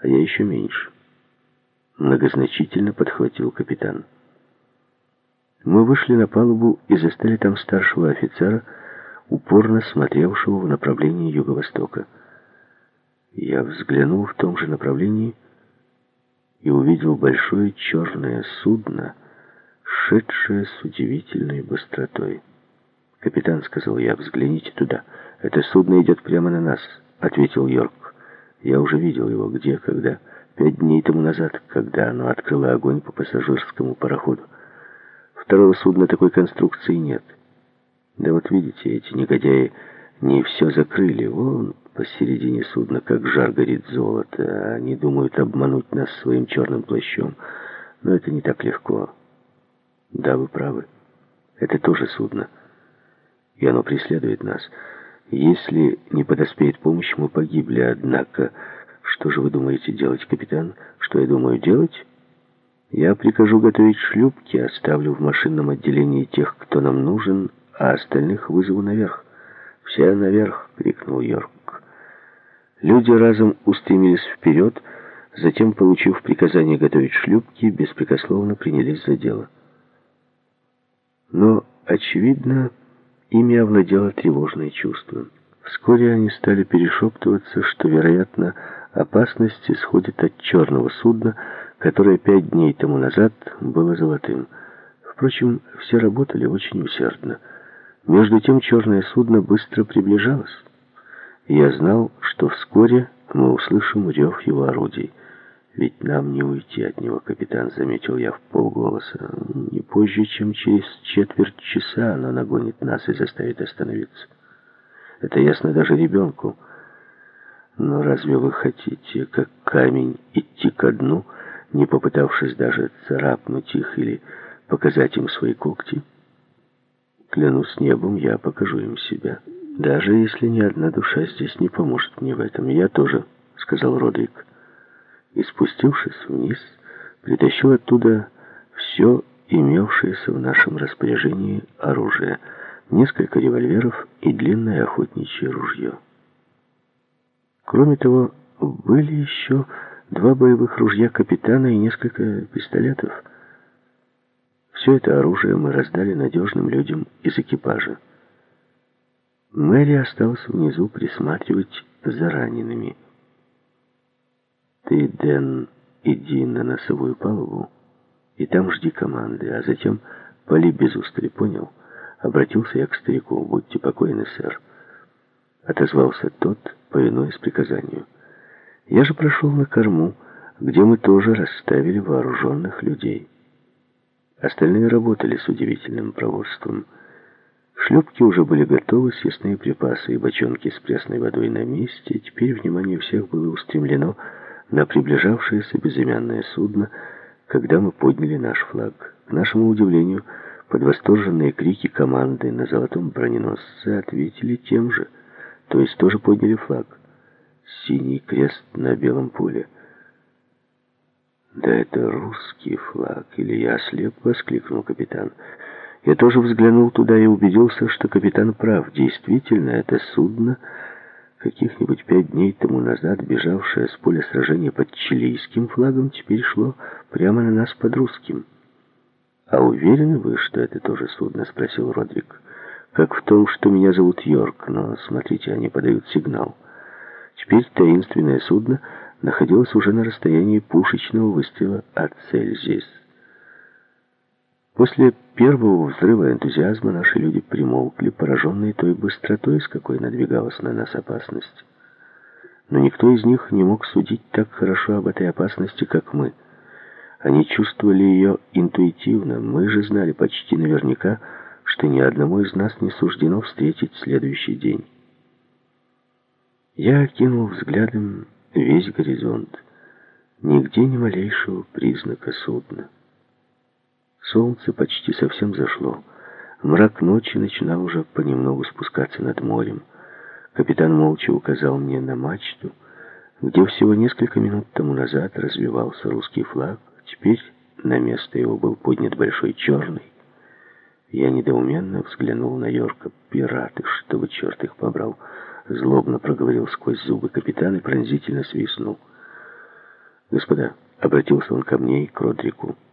а я еще меньше. Многозначительно подхватил капитан. Мы вышли на палубу и застали там старшего офицера, упорно смотревшего в направлении юго-востока. Я взглянул в том же направлении и увидел большое черное судно, шедшее с удивительной быстротой. «Капитан», — сказал я, — «взгляните туда. Это судно идет прямо на нас», — ответил Йорк. «Я уже видел его. Где, когда?» «Пять дней тому назад, когда оно открыло огонь по пассажирскому пароходу. Второго судна такой конструкции нет. Да вот видите, эти негодяи не все закрыли. Вон посередине судна, как жар горит золото. Они думают обмануть нас своим черным плащом. Но это не так легко. Да, вы правы. Это тоже судно. И оно преследует нас. Если не подоспеет помощь, мы погибли. Однако, что же вы думаете делать, капитан? Что я думаю делать? Я прикажу готовить шлюпки, оставлю в машинном отделении тех, кто нам нужен, а остальных вызову наверх. «Все наверх!» — крикнул Йорк. Люди разом устремились вперед, затем, получив приказание готовить шлюпки, беспрекословно принялись за дело. Но, очевидно, ими овладело тревожное чувство. Вскоре они стали перешептываться, что, вероятно, опасность исходит от черного судна, которое пять дней тому назад было золотым. Впрочем, все работали очень усердно. Между тем черное судно быстро приближалось. Я знал, что вскоре мы услышим рев его орудий. «Ведь нам не уйти от него, капитан», — заметил я в полголоса. «Не позже, чем через четверть часа оно нагонит нас и заставит остановиться. Это ясно даже ребенку. Но разве вы хотите, как камень, идти ко дну, не попытавшись даже царапнуть их или показать им свои когти?» Клянусь небом, я покажу им себя. Даже если ни одна душа здесь не поможет мне в этом. Я тоже, сказал Родрик. И спустившись вниз, притащил оттуда все имевшееся в нашем распоряжении оружие. Несколько револьверов и длинное охотничье ружье. Кроме того, были еще два боевых ружья капитана и несколько пистолетов. Все это оружие мы раздали надежным людям из экипажа. Мэри осталась внизу присматривать за ранеными. «Ты, Дэн, иди на носовую палубу и там жди команды, а затем пали без устали, понял?» Обратился я к старику. «Будьте покойны, сэр». Отозвался тот, повинуясь приказанию. Я же прошел на корму, где мы тоже расставили вооруженных людей. Остальные работали с удивительным проворством. Шлюпки уже были готовы, съестные припасы и бочонки с пресной водой на месте. Теперь внимание всех было устремлено на приближавшееся безымянное судно, когда мы подняли наш флаг. К нашему удивлению, под восторженные крики команды на золотом броненосце ответили тем же, то есть тоже подняли флаг. Синий крест на белом поле — «Да это русский флаг, или я ослеп?» — воскликнул капитан. Я тоже взглянул туда и убедился, что капитан прав. Действительно, это судно, каких-нибудь пять дней тому назад бежавшее с поля сражения под чилийским флагом, теперь шло прямо на нас под русским. «А уверены вы, что это тоже судно?» — спросил Родрик. «Как в том, что меня зовут Йорк, но, смотрите, они подают сигнал. Теперь таинственное судно — находилась уже на расстоянии пушечного выстрела от Цельзис. После первого взрыва энтузиазма наши люди примолкли, пораженные той быстротой, с какой надвигалась на нас опасность. Но никто из них не мог судить так хорошо об этой опасности, как мы. Они чувствовали ее интуитивно, мы же знали почти наверняка, что ни одному из нас не суждено встретить следующий день. Я окинул взглядом весь горизонт. Нигде ни малейшего признака судна. Солнце почти совсем зашло. Мрак ночи начинал уже понемногу спускаться над морем. Капитан молча указал мне на мачту, где всего несколько минут тому назад развивался русский флаг. Теперь на место его был поднят большой черный. Я недоуменно взглянул на Йорка. «Пираты, чтобы черт их побрал!» Злобно проговорил сквозь зубы капитан и пронзительно свистнул. «Господа», — обратился он ко мне и к Родрику, —